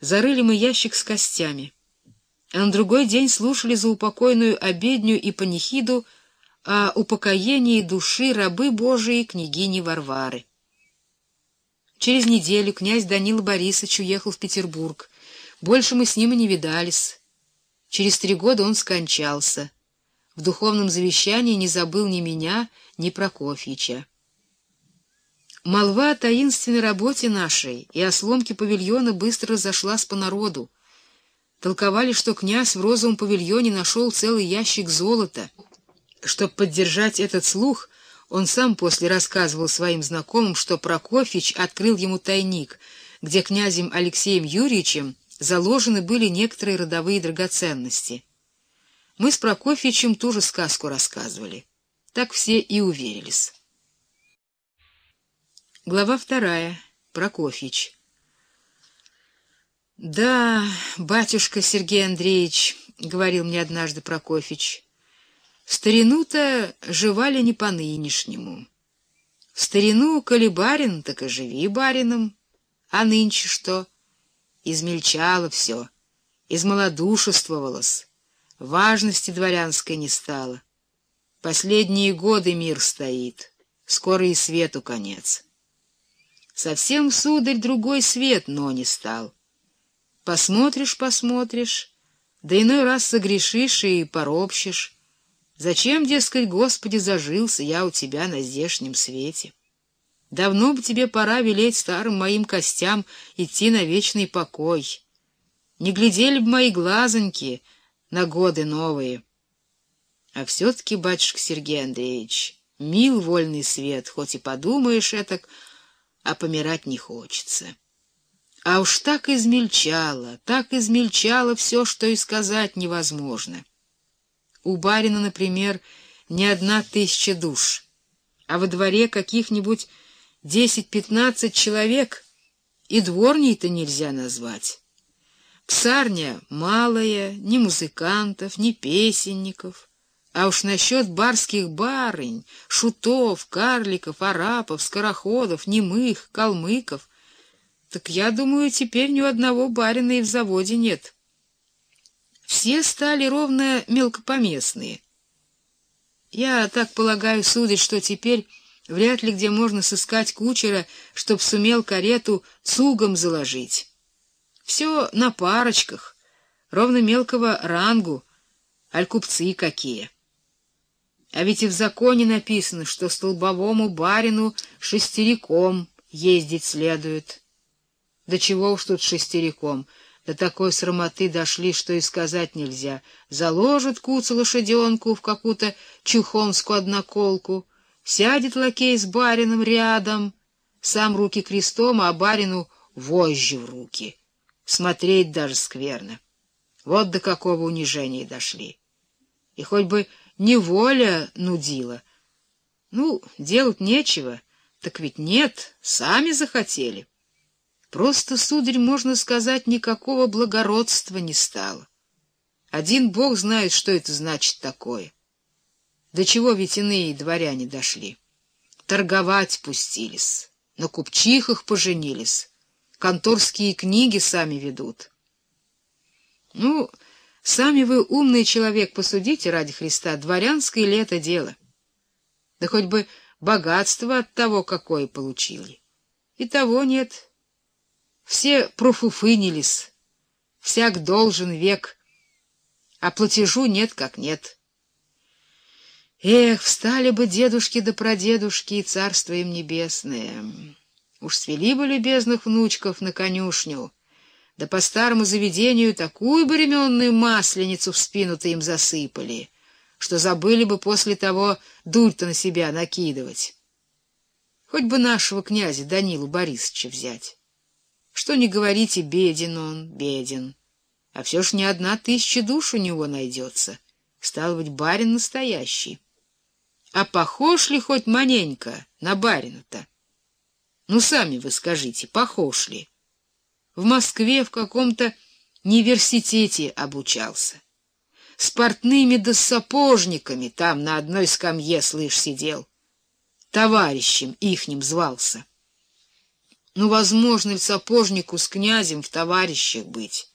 зарыли мы ящик с костями, а на другой день слушали за упокойную обедню и панихиду о упокоении души рабы Божией княгини Варвары. Через неделю князь Данил Борисович уехал в Петербург. Больше мы с ним и не видались. Через три года он скончался. В духовном завещании не забыл ни меня, ни Прокофьича. Молва о таинственной работе нашей и о сломке павильона быстро разошлась по народу. Толковали, что князь в розовом павильоне нашел целый ящик золота. Чтобы поддержать этот слух, он сам после рассказывал своим знакомым, что Прокофьич открыл ему тайник, где князем Алексеем Юрьевичем заложены были некоторые родовые драгоценности. Мы с Прокофьичем ту же сказку рассказывали. Так все и уверились. Глава вторая. Прокофьич. «Да, батюшка Сергей Андреевич», — говорил мне однажды Прокофьич, — «в старину-то жевали не по-нынешнему. В старину, коли барин, так и живи барином. А нынче что? Измельчало все, измалодушествовалось, важности дворянской не стало. Последние годы мир стоит, скоро и свету конец». Совсем, сударь, другой свет, но не стал. Посмотришь, посмотришь, да иной раз согрешишь и поробщишь. Зачем, дескать, Господи, зажился я у тебя на здешнем свете? Давно бы тебе пора велеть старым моим костям идти на вечный покой. Не глядели бы мои глазоньки на годы новые. А все-таки, батюшка Сергей Андреевич, мил вольный свет, хоть и подумаешь этак, а помирать не хочется. А уж так измельчало, так измельчало все, что и сказать невозможно. У барина, например, не одна тысяча душ, а во дворе каких-нибудь десять-пятнадцать человек, и дворней-то нельзя назвать. Псарня малая, ни музыкантов, ни песенников — а уж насчет барских барынь, шутов, карликов, арапов, скороходов, немых, калмыков, так я думаю, теперь ни у одного барина и в заводе нет. Все стали ровно мелкопоместные. Я так полагаю, сударь, что теперь вряд ли где можно сыскать кучера, чтоб сумел карету цугом заложить. Все на парочках, ровно мелкого рангу, аль купцы какие. А ведь и в законе написано, что столбовому барину шестериком ездить следует. Да чего уж тут шестериком? До такой срамоты дошли, что и сказать нельзя. Заложат куцу лошаденку в какую-то чухомскую одноколку, сядет лакей с барином рядом, сам руки крестом, а барину вожжи в руки. Смотреть даже скверно. Вот до какого унижения дошли. И хоть бы неволя нудила. Ну, делать нечего, так ведь нет, сами захотели. Просто, сударь, можно сказать, никакого благородства не стало. Один бог знает, что это значит такое. До чего ведь иные дворяне дошли. Торговать пустились, на купчихах поженились, конторские книги сами ведут. Ну, Сами вы, умный человек, посудите ради Христа, дворянское ли это дело? Да хоть бы богатство от того, какое получили. И того нет. Все профуфынились, всяк должен век, а платежу нет как нет. Эх, встали бы дедушки да прадедушки и царство им небесное. Уж свели бы любезных внучков на конюшню, да по старому заведению такую бременную масленицу в спину-то им засыпали, что забыли бы после того дурь-то на себя накидывать. Хоть бы нашего князя Данилу Борисовича взять. Что не говорите, беден он, беден. А все ж не одна тысяча душ у него найдется. Стал быть, барин настоящий. А похож ли хоть маненько на барина-то? Ну, сами вы скажите, похож ли? В Москве в каком-то университете обучался. С портными да сапожниками там на одной скамье, слышь, сидел. Товарищем ихним звался. Ну, возможно ли сапожнику с князем в товарищах быть?